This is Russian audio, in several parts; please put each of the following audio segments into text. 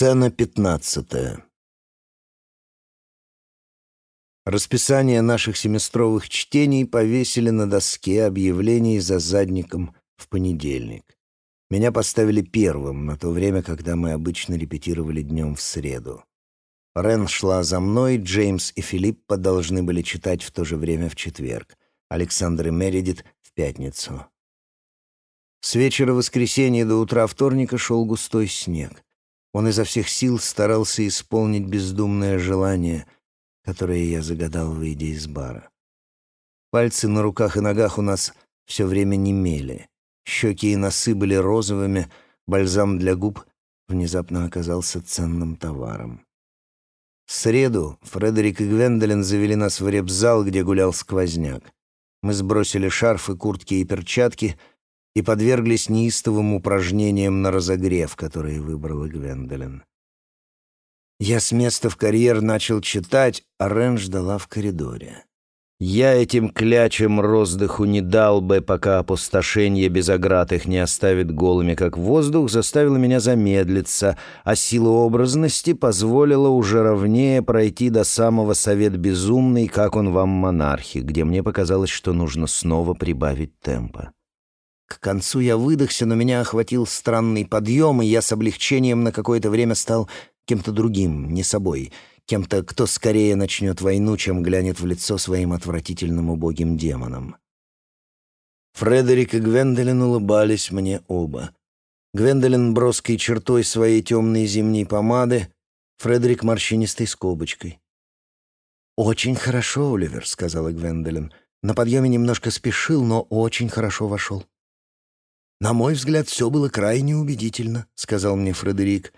Сцена пятнадцатая. Расписание наших семестровых чтений повесили на доске объявлений за задником в понедельник. Меня поставили первым, на то время, когда мы обычно репетировали днем в среду. Рен шла за мной, Джеймс и Филиппа должны были читать в то же время в четверг, Александр и Мередит — в пятницу. С вечера воскресенья до утра вторника шел густой снег. Он изо всех сил старался исполнить бездумное желание, которое я загадал, выйдя из бара. Пальцы на руках и ногах у нас все время немели. Щеки и носы были розовыми, бальзам для губ внезапно оказался ценным товаром. В среду Фредерик и Гвендолин завели нас в репзал, где гулял сквозняк. Мы сбросили шарфы, куртки и перчатки — и подверглись неистовым упражнениям на разогрев, которые выбрала Гвендолин. Я с места в карьер начал читать, а Рен ждала в коридоре. Я этим клячем роздыху не дал бы, пока опустошение без оград их не оставит голыми, как воздух, заставило меня замедлиться, а сила образности позволила уже ровнее пройти до самого совет безумный, как он вам монархи, где мне показалось, что нужно снова прибавить темпа. К концу я выдохся, но меня охватил странный подъем, и я с облегчением на какое-то время стал кем-то другим, не собой, кем-то, кто скорее начнет войну, чем глянет в лицо своим отвратительным убогим демонам. Фредерик и Гвендолин улыбались мне оба. Гвендолин броской чертой своей темной зимней помады, Фредерик морщинистой скобочкой. «Очень хорошо, Оливер», — сказала Гвендолин. «На подъеме немножко спешил, но очень хорошо вошел». «На мой взгляд, все было крайне убедительно», — сказал мне Фредерик.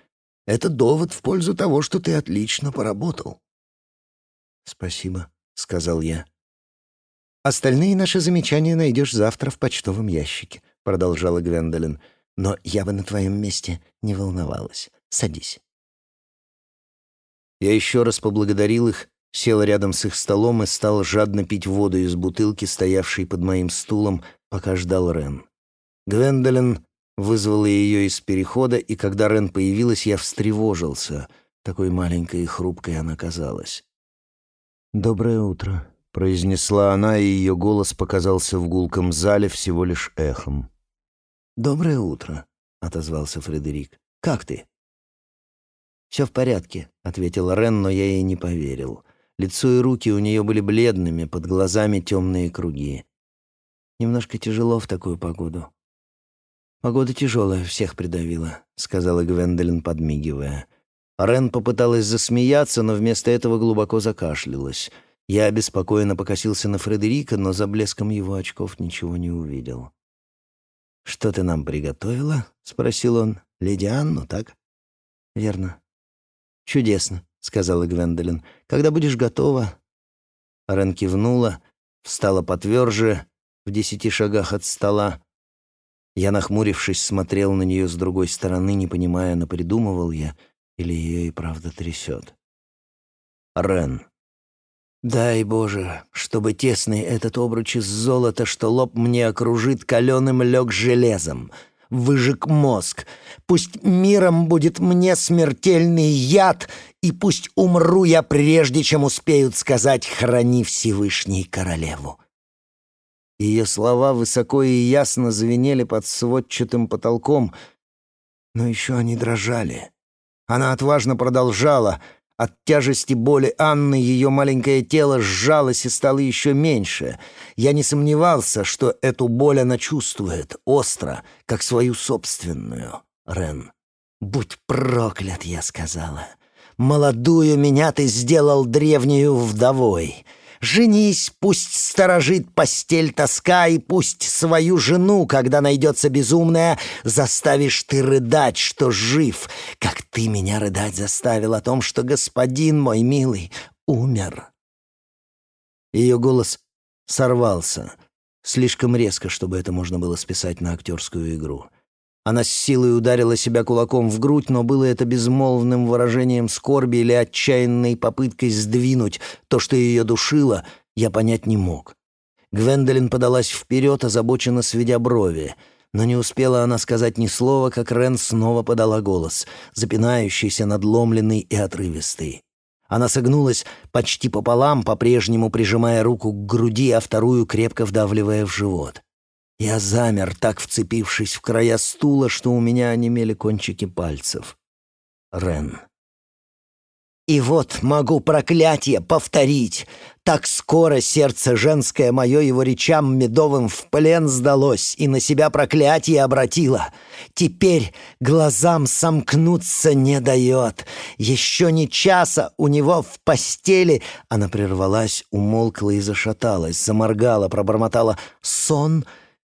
«Это довод в пользу того, что ты отлично поработал». «Спасибо», — сказал я. «Остальные наши замечания найдешь завтра в почтовом ящике», — продолжала Гвендолин. «Но я бы на твоем месте не волновалась. Садись». Я еще раз поблагодарил их, сел рядом с их столом и стал жадно пить воду из бутылки, стоявшей под моим стулом, пока ждал Рен. Гвендолин вызвала ее из перехода, и когда Рен появилась, я встревожился. Такой маленькой и хрупкой она казалась. «Доброе утро», — произнесла она, и ее голос показался в гулком зале всего лишь эхом. «Доброе утро», — отозвался Фредерик. «Как ты?» «Все в порядке», — ответила Рен, но я ей не поверил. Лицо и руки у нее были бледными, под глазами темные круги. «Немножко тяжело в такую погоду. «Погода тяжелая, всех придавила», — сказала Гвендолин, подмигивая. Рен попыталась засмеяться, но вместо этого глубоко закашлялась. Я обеспокоенно покосился на Фредерика, но за блеском его очков ничего не увидел. «Что ты нам приготовила?» — спросил он. «Леди Анну, так?» «Верно». «Чудесно», — сказала Гвендолин. «Когда будешь готова?» Рен кивнула, встала потверже, в десяти шагах от стола, я, нахмурившись, смотрел на нее с другой стороны, не понимая, напридумывал я или ее и правда трясет. Рен. Дай, Боже, чтобы тесный этот обруч из золота, что лоб мне окружит каленым лег железом, выжег мозг. Пусть миром будет мне смертельный яд, и пусть умру я прежде, чем успеют сказать «Храни Всевышний королеву». Ее слова высоко и ясно звенели под сводчатым потолком, но еще они дрожали. Она отважно продолжала. От тяжести боли Анны ее маленькое тело сжалось и стало еще меньше. Я не сомневался, что эту боль она чувствует, остро, как свою собственную. Рен, будь проклят, я сказала. Молодую меня ты сделал древнюю вдовой. Женись, пусть сторожит постель тоска, и пусть свою жену, когда найдется безумная, заставишь ты рыдать, что жив, как ты меня рыдать заставил о том, что господин мой милый умер. Ее голос сорвался, слишком резко, чтобы это можно было списать на актерскую игру. Она с силой ударила себя кулаком в грудь, но было это безмолвным выражением скорби или отчаянной попыткой сдвинуть то, что ее душило, я понять не мог. Гвендолин подалась вперед, озабоченно сведя брови. но не успела она сказать ни слова, как Рен снова подала голос, запинающийся, надломленный и отрывистый. Она согнулась почти пополам, по-прежнему прижимая руку к груди, а вторую крепко вдавливая в живот. Я замер, так вцепившись в края стула, что у меня онемели кончики пальцев. Рен. И вот могу проклятие повторить. Так скоро сердце женское мое его речам медовым в плен сдалось и на себя проклятие обратило. Теперь глазам сомкнуться не дает. Еще не часа у него в постели. Она прервалась, умолкла и зашаталась, заморгала, пробормотала «сон».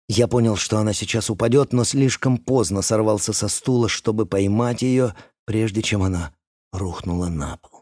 Я понял, что она сейчас упадет, но слишком поздно сорвался со стула, чтобы поймать ее, прежде чем она рухнула на пол.